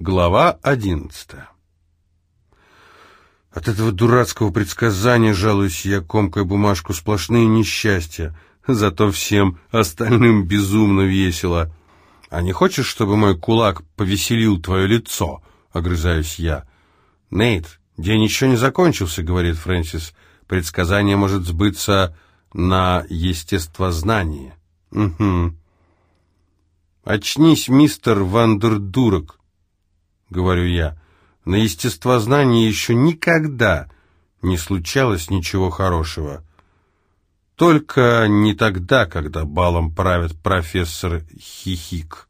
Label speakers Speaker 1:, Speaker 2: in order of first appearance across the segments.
Speaker 1: Глава одиннадцатая. От этого дурацкого предсказания, жалуюсь я, комкой бумажку, сплошные несчастья. Зато всем остальным безумно весело. А не хочешь, чтобы мой кулак повеселил твое лицо? Огрызаюсь я. Нейт, день еще не закончился, говорит Фрэнсис. Предсказание может сбыться на естествознании. Угу. Очнись, мистер Вандердурок, говорю я. На естествознании еще никогда не случалось ничего хорошего. Только не тогда, когда балом правит профессор Хихик.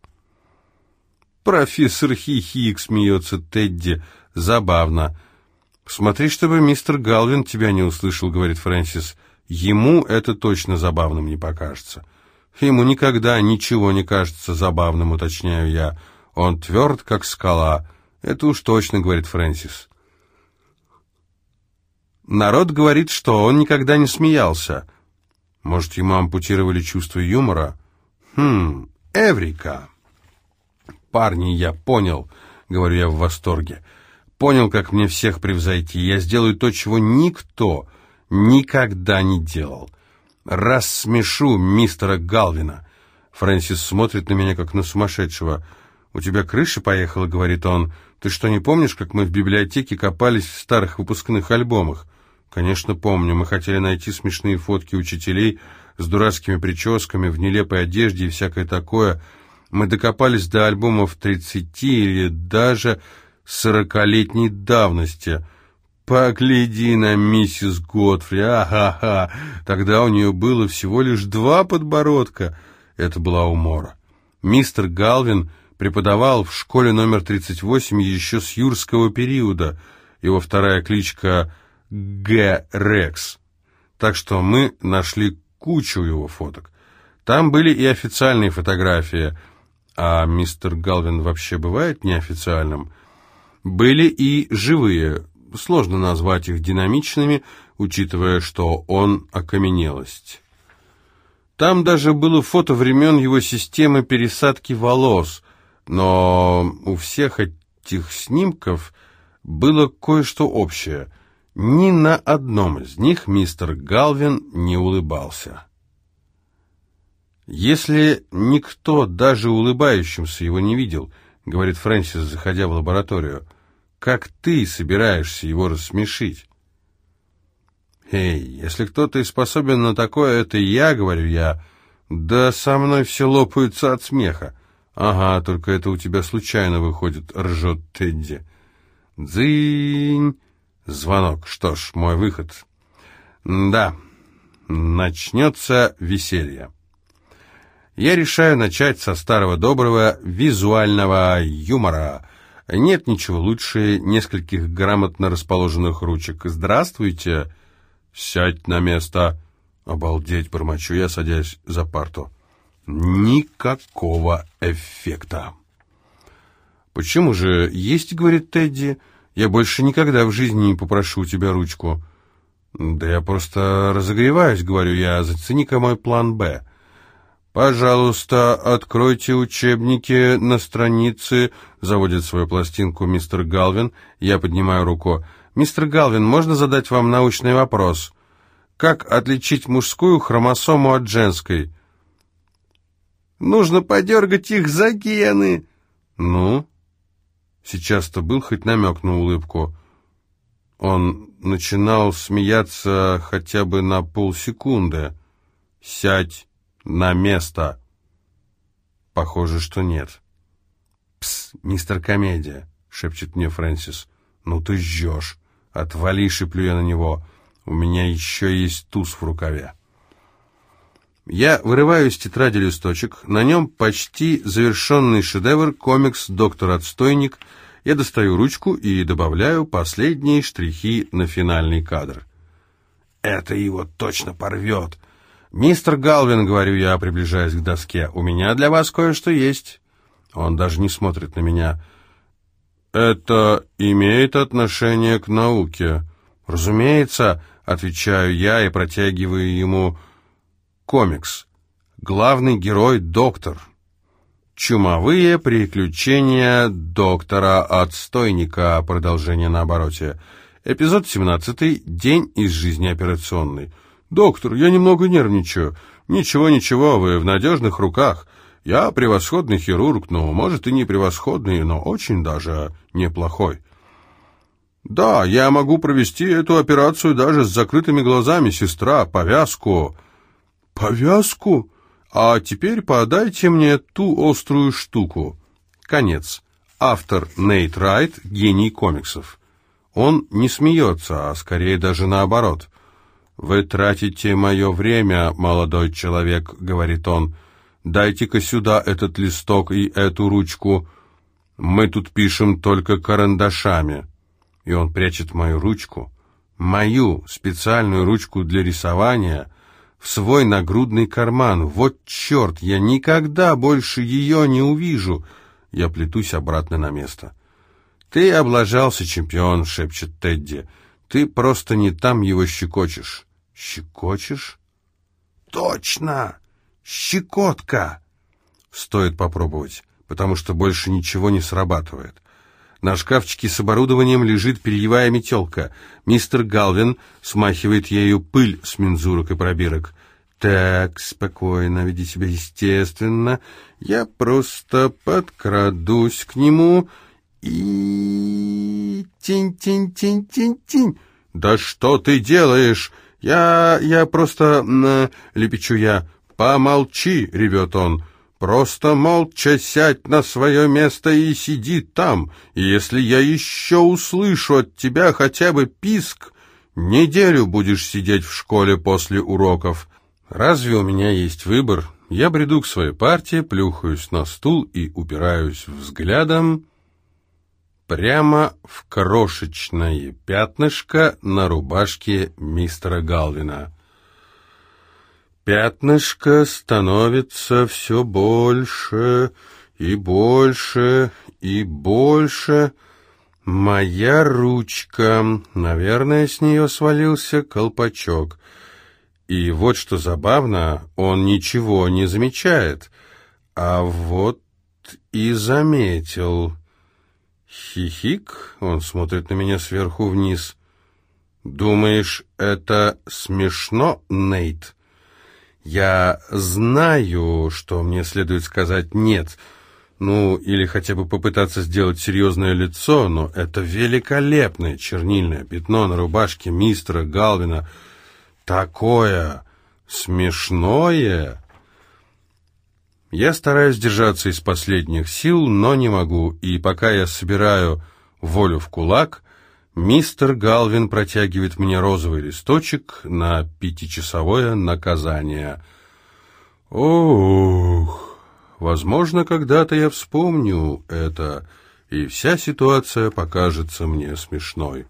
Speaker 1: Профессор Хихик, смеется Тедди, забавно. Смотри, чтобы мистер Галвин тебя не услышал, говорит Фрэнсис. Ему это точно забавным не покажется. Ему никогда ничего не кажется забавным, уточняю я. Он тверд, как скала. Это уж точно, говорит Фрэнсис. Народ говорит, что он никогда не смеялся. Может, ему ампутировали чувство юмора? Хм, Эврика. Парни, я понял, говорю я в восторге. Понял, как мне всех превзойти. Я сделаю то, чего никто никогда не делал. Рассмешу мистера Галвина. Фрэнсис смотрит на меня, как на сумасшедшего. «У тебя крыша поехала», — говорит он. Ты что, не помнишь, как мы в библиотеке копались в старых выпускных альбомах? Конечно, помню. Мы хотели найти смешные фотки учителей с дурацкими прическами, в нелепой одежде и всякое такое. Мы докопались до альбомов 30 или даже сорокалетней давности. Погляди на миссис Готфри, ага-ха. Тогда у нее было всего лишь два подбородка. Это была умора. Мистер Галвин преподавал в школе номер 38 еще с юрского периода. Его вторая кличка Г. Рекс. Так что мы нашли кучу его фоток. Там были и официальные фотографии, а мистер Галвин вообще бывает неофициальным. Были и живые, сложно назвать их динамичными, учитывая, что он окаменелость. Там даже было фото времен его системы пересадки волос, но у всех этих снимков было кое-что общее. Ни на одном из них мистер Галвин не улыбался. «Если никто, даже улыбающимся, его не видел», — говорит Фрэнсис, заходя в лабораторию, — «как ты собираешься его рассмешить?» «Эй, если кто-то и способен на такое, это я, — говорю я, — да со мной все лопаются от смеха. «Ага, только это у тебя случайно выходит», — ржет Тедди. «Дзынь!» Звонок. Что ж, мой выход. Да, начнется веселье. Я решаю начать со старого доброго визуального юмора. Нет ничего лучше нескольких грамотно расположенных ручек. «Здравствуйте!» «Сядь на место!» «Обалдеть!» — бормочу я, садясь за парту. Никакого эффекта. «Почему же есть, — говорит Тедди, — я больше никогда в жизни не попрошу у тебя ручку». «Да я просто разогреваюсь, — говорю я, — зацени-ка мой план «Б». «Пожалуйста, откройте учебники на странице», — заводит свою пластинку мистер Галвин. Я поднимаю руку. «Мистер Галвин, можно задать вам научный вопрос? Как отличить мужскую хромосому от женской?» Нужно подергать их за гены. Ну? Сейчас-то был хоть намек на улыбку. Он начинал смеяться хотя бы на полсекунды. «Сядь на место!» Похоже, что нет. «Пс, мистер Комедия!» — шепчет мне Фрэнсис. «Ну ты жжешь! Отвали!» — шиплю я на него. «У меня еще есть туз в рукаве!» Я вырываю из тетради листочек, на нем почти завершенный шедевр, комикс «Доктор Отстойник». Я достаю ручку и добавляю последние штрихи на финальный кадр. «Это его точно порвет!» «Мистер Галвин», — говорю я, приближаясь к доске, — «у меня для вас кое-что есть». Он даже не смотрит на меня. «Это имеет отношение к науке?» «Разумеется», — отвечаю я и протягиваю ему комикс. Главный герой — доктор. Чумовые приключения доктора Отстойника. Продолжение на обороте. Эпизод 17. День из жизни операционной. «Доктор, я немного нервничаю. Ничего, ничего, вы в надежных руках. Я превосходный хирург, но, может, и не превосходный, но очень даже неплохой». «Да, я могу провести эту операцию даже с закрытыми глазами, сестра. Повязку». «Повязку?» А теперь подайте мне ту острую штуку. Конец. Автор Нейт Райт, гений комиксов. Он не смеется, а скорее даже наоборот. «Вы тратите мое время, молодой человек», — говорит он. «Дайте-ка сюда этот листок и эту ручку. Мы тут пишем только карандашами». И он прячет мою ручку, мою специальную ручку для рисования — в свой нагрудный карман. Вот черт, я никогда больше ее не увижу. Я плетусь обратно на место. «Ты облажался, чемпион», — шепчет Тедди. «Ты просто не там его щекочешь». «Щекочешь?» «Точно! Щекотка!» Стоит попробовать, потому что больше ничего не срабатывает. На шкафчике с оборудованием лежит перьевая метелка. Мистер Галвин смахивает ею пыль с мензурок и пробирок. «Так, спокойно, веди себя естественно. Я просто подкрадусь к нему и... Тинь-тинь-тинь-тинь-тинь!» «Да что ты делаешь? Я... я просто...» э, — лепечу я. «Помолчи!» — ревет он. Просто молча сядь на свое место и сиди там, и если я еще услышу от тебя хотя бы писк, неделю будешь сидеть в школе после уроков. Разве у меня есть выбор? Я бреду к своей партии, плюхаюсь на стул и упираюсь взглядом прямо в крошечное пятнышко на рубашке мистера Галвина. Пятнышко становится все больше и больше и больше. Моя ручка. Наверное, с нее свалился колпачок. И вот что забавно, он ничего не замечает. А вот и заметил. Хихик, он смотрит на меня сверху вниз. «Думаешь, это смешно, Нейт?» Я знаю, что мне следует сказать «нет», ну, или хотя бы попытаться сделать серьезное лицо, но это великолепное чернильное пятно на рубашке мистера Галвина. Такое смешное. Я стараюсь держаться из последних сил, но не могу, и пока я собираю волю в кулак, Мистер Галвин протягивает мне розовый листочек на пятичасовое наказание. Ох, возможно, когда-то я вспомню это, и вся ситуация покажется мне смешной.